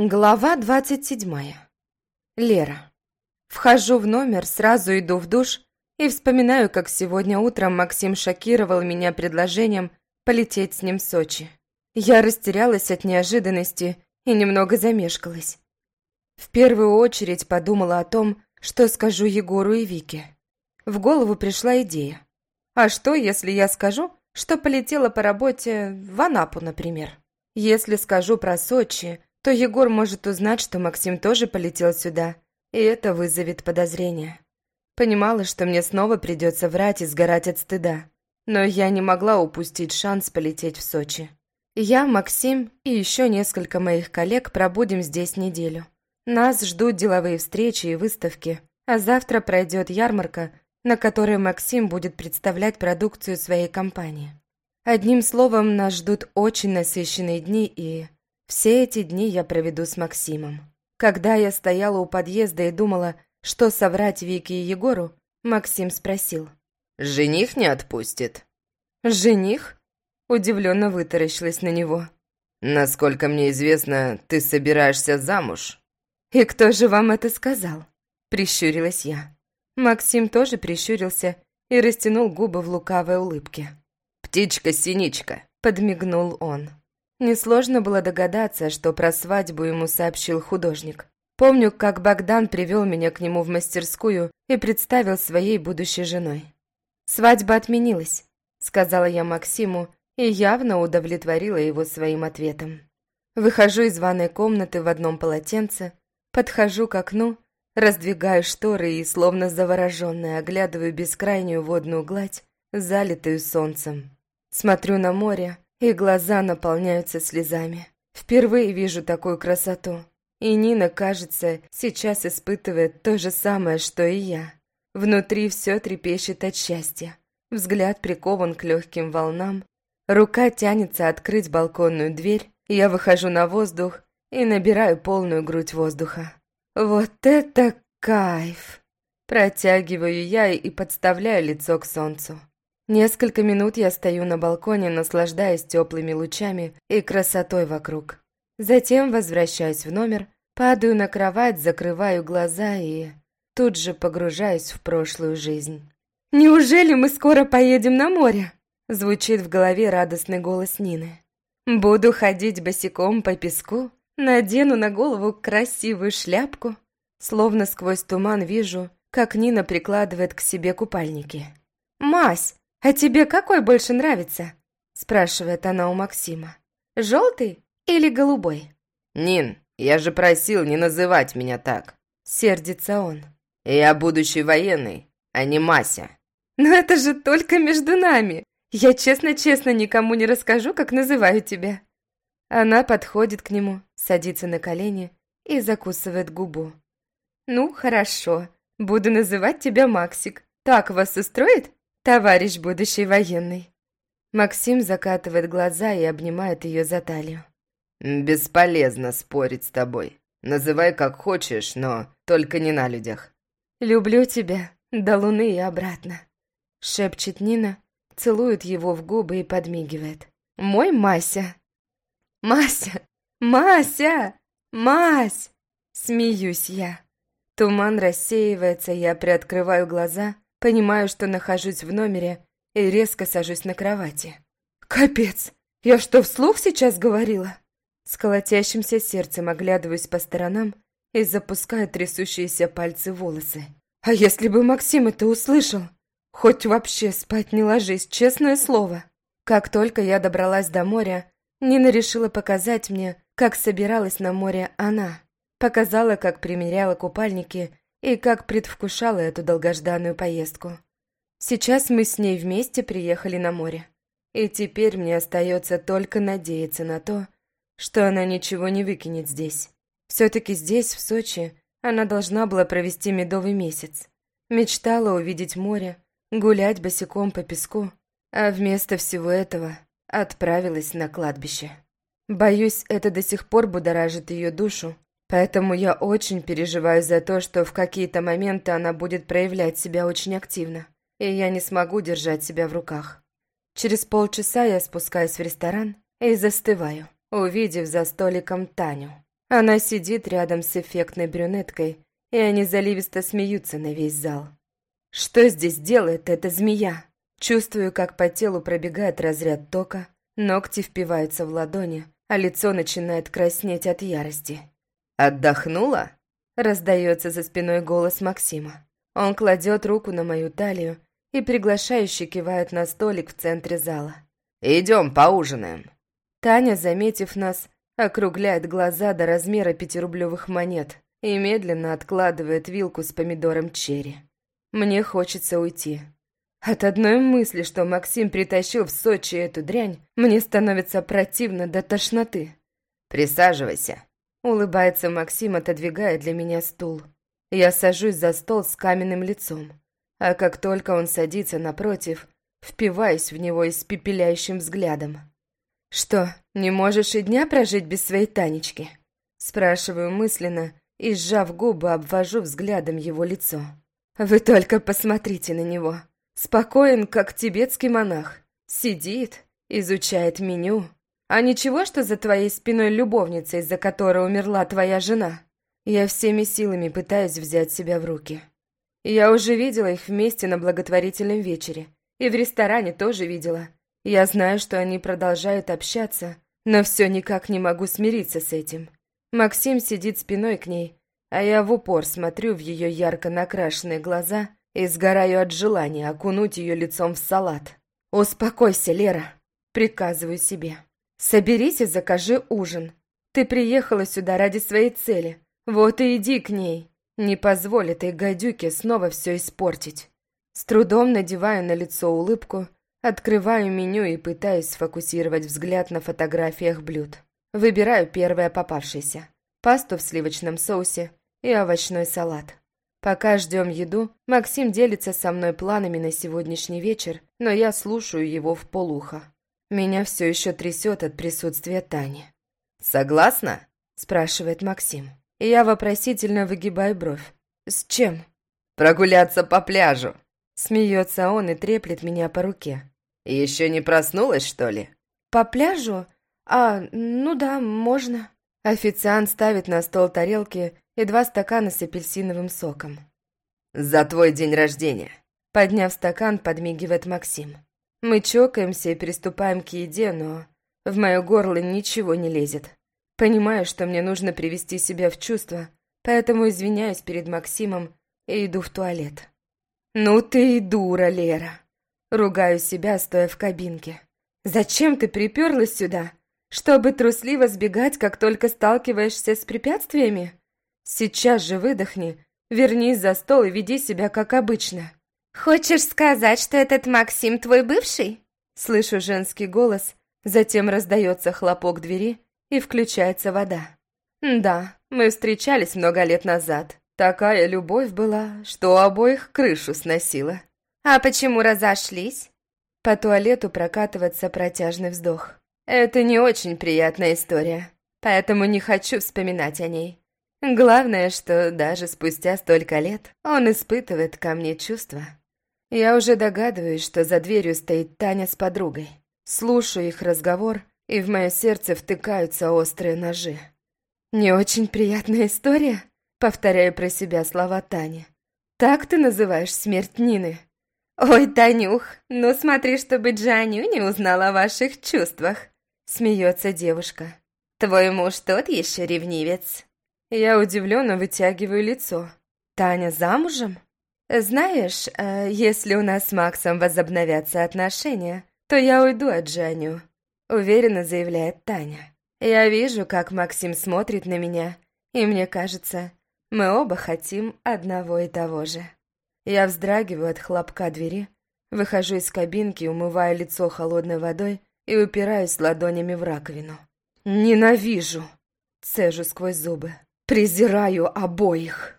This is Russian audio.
Глава двадцать седьмая. Лера. Вхожу в номер, сразу иду в душ и вспоминаю, как сегодня утром Максим шокировал меня предложением полететь с ним в Сочи. Я растерялась от неожиданности и немного замешкалась. В первую очередь подумала о том, что скажу Егору и Вике. В голову пришла идея. А что, если я скажу, что полетела по работе в Анапу, например? Если скажу про Сочи, то Егор может узнать, что Максим тоже полетел сюда, и это вызовет подозрения. Понимала, что мне снова придется врать и сгорать от стыда, но я не могла упустить шанс полететь в Сочи. Я, Максим и еще несколько моих коллег пробудем здесь неделю. Нас ждут деловые встречи и выставки, а завтра пройдет ярмарка, на которой Максим будет представлять продукцию своей компании. Одним словом, нас ждут очень насыщенные дни и все эти дни я проведу с Максимом. Когда я стояла у подъезда и думала, что соврать Вике и Егору, Максим спросил. «Жених не отпустит?» «Жених?» Удивленно вытаращилась на него. «Насколько мне известно, ты собираешься замуж?» «И кто же вам это сказал?» Прищурилась я. Максим тоже прищурился и растянул губы в лукавой улыбке. «Птичка-синичка», — подмигнул он. Несложно было догадаться, что про свадьбу ему сообщил художник. Помню, как Богдан привел меня к нему в мастерскую и представил своей будущей женой. «Свадьба отменилась», — сказала я Максиму и явно удовлетворила его своим ответом. Выхожу из ванной комнаты в одном полотенце, подхожу к окну, раздвигаю шторы и, словно завороженная, оглядываю бескрайнюю водную гладь, залитую солнцем. Смотрю на море, и глаза наполняются слезами. Впервые вижу такую красоту. И Нина, кажется, сейчас испытывает то же самое, что и я. Внутри все трепещет от счастья. Взгляд прикован к легким волнам. Рука тянется открыть балконную дверь. Я выхожу на воздух и набираю полную грудь воздуха. Вот это кайф! Протягиваю я и подставляю лицо к солнцу. Несколько минут я стою на балконе, наслаждаясь теплыми лучами и красотой вокруг. Затем возвращаюсь в номер, падаю на кровать, закрываю глаза и тут же погружаюсь в прошлую жизнь. «Неужели мы скоро поедем на море?» Звучит в голове радостный голос Нины. «Буду ходить босиком по песку, надену на голову красивую шляпку». Словно сквозь туман вижу, как Нина прикладывает к себе купальники. «Мась, «А тебе какой больше нравится?» спрашивает она у Максима. «Желтый или голубой?» «Нин, я же просил не называть меня так!» Сердится он. «Я будущий военный, а не Мася!» «Но это же только между нами! Я честно-честно никому не расскажу, как называю тебя!» Она подходит к нему, садится на колени и закусывает губу. «Ну, хорошо, буду называть тебя Максик. Так вас устроит?» Товарищ будущий военный». Максим закатывает глаза и обнимает ее за талию. «Бесполезно спорить с тобой. Называй как хочешь, но только не на людях». «Люблю тебя до луны и обратно», — шепчет Нина, целует его в губы и подмигивает. «Мой Мася!» «Мася! Мася! Мась!» Смеюсь я. Туман рассеивается, я приоткрываю глаза — Понимаю, что нахожусь в номере и резко сажусь на кровати. «Капец! Я что, вслух сейчас говорила?» С колотящимся сердцем оглядываюсь по сторонам и запускаю трясущиеся пальцы волосы. «А если бы Максим это услышал? Хоть вообще спать не ложись, честное слово!» Как только я добралась до моря, Нина решила показать мне, как собиралась на море она. Показала, как примеряла купальники и как предвкушала эту долгожданную поездку. Сейчас мы с ней вместе приехали на море. И теперь мне остается только надеяться на то, что она ничего не выкинет здесь. Все-таки здесь, в Сочи, она должна была провести медовый месяц. Мечтала увидеть море, гулять босиком по песку, а вместо всего этого отправилась на кладбище. Боюсь, это до сих пор будоражит ее душу, Поэтому я очень переживаю за то, что в какие-то моменты она будет проявлять себя очень активно, и я не смогу держать себя в руках. Через полчаса я спускаюсь в ресторан и застываю, увидев за столиком Таню. Она сидит рядом с эффектной брюнеткой, и они заливисто смеются на весь зал. Что здесь делает эта змея? Чувствую, как по телу пробегает разряд тока, ногти впиваются в ладони, а лицо начинает краснеть от ярости. «Отдохнула?» — раздается за спиной голос Максима. Он кладет руку на мою талию и приглашающе кивает на столик в центре зала. «Идем поужинаем». Таня, заметив нас, округляет глаза до размера пятирублевых монет и медленно откладывает вилку с помидором черри. Мне хочется уйти. От одной мысли, что Максим притащил в Сочи эту дрянь, мне становится противно до тошноты. «Присаживайся», — улыбается Максим, отодвигая для меня стул. Я сажусь за стол с каменным лицом, а как только он садится напротив, впиваюсь в него испепеляющим взглядом. «Что, не можешь и дня прожить без своей Танечки?» Спрашиваю мысленно и, сжав губы, обвожу взглядом его лицо. «Вы только посмотрите на него. Спокоен, как тибетский монах. Сидит, изучает меню. А ничего, что за твоей спиной любовница, из-за которой умерла твоя жена?» Я всеми силами пытаюсь взять себя в руки. Я уже видела их вместе на благотворительном вечере. И в ресторане тоже видела. Я знаю, что они продолжают общаться, но все никак не могу смириться с этим. Максим сидит спиной к ней, а я в упор смотрю в ее ярко накрашенные глаза и сгораю от желания окунуть ее лицом в салат. «Успокойся, Лера», — приказываю себе. «Соберись и закажи ужин. Ты приехала сюда ради своей цели. Вот и иди к ней. Не позволь этой гадюке снова все испортить». С трудом надеваю на лицо улыбку Открываю меню и пытаюсь сфокусировать взгляд на фотографиях блюд. Выбираю первое попавшееся. Пасту в сливочном соусе и овощной салат. Пока ждем еду, Максим делится со мной планами на сегодняшний вечер, но я слушаю его в полухо. Меня все еще трясет от присутствия Тани. «Согласна?» – спрашивает Максим. И я вопросительно выгибаю бровь. «С чем?» «Прогуляться по пляжу», Смеется он и треплет меня по руке. «Еще не проснулась, что ли?» «По пляжу? А, ну да, можно». Официант ставит на стол тарелки и два стакана с апельсиновым соком. «За твой день рождения!» Подняв стакан, подмигивает Максим. Мы чокаемся и приступаем к еде, но в мое горло ничего не лезет. Понимаю, что мне нужно привести себя в чувство, поэтому извиняюсь перед Максимом и иду в туалет. «Ну ты и дура, Лера!» Ругаю себя, стоя в кабинке. «Зачем ты приперлась сюда? Чтобы трусливо сбегать, как только сталкиваешься с препятствиями? Сейчас же выдохни, вернись за стол и веди себя как обычно». «Хочешь сказать, что этот Максим твой бывший?» Слышу женский голос, затем раздается хлопок двери и включается вода. «Да, мы встречались много лет назад. Такая любовь была, что обоих крышу сносила. А почему разошлись? По туалету прокатывается протяжный вздох. Это не очень приятная история, поэтому не хочу вспоминать о ней. Главное, что даже спустя столько лет он испытывает ко мне чувства. Я уже догадываюсь, что за дверью стоит Таня с подругой. Слушаю их разговор, и в мое сердце втыкаются острые ножи. Не очень приятная история? Повторяю про себя слова Тани. «Так ты называешь смерть Нины?» «Ой, Танюх, ну смотри, чтобы Джаню не узнала о ваших чувствах», смеется девушка. «Твой муж тот еще ревнивец». Я удивленно вытягиваю лицо. «Таня замужем?» «Знаешь, э, если у нас с Максом возобновятся отношения, то я уйду от Джаню», уверенно заявляет Таня. Я вижу, как Максим смотрит на меня, и мне кажется, мы оба хотим одного и того же. Я вздрагиваю от хлопка двери, выхожу из кабинки, умываю лицо холодной водой и упираюсь ладонями в раковину. «Ненавижу!» Цежу сквозь зубы. «Презираю обоих!»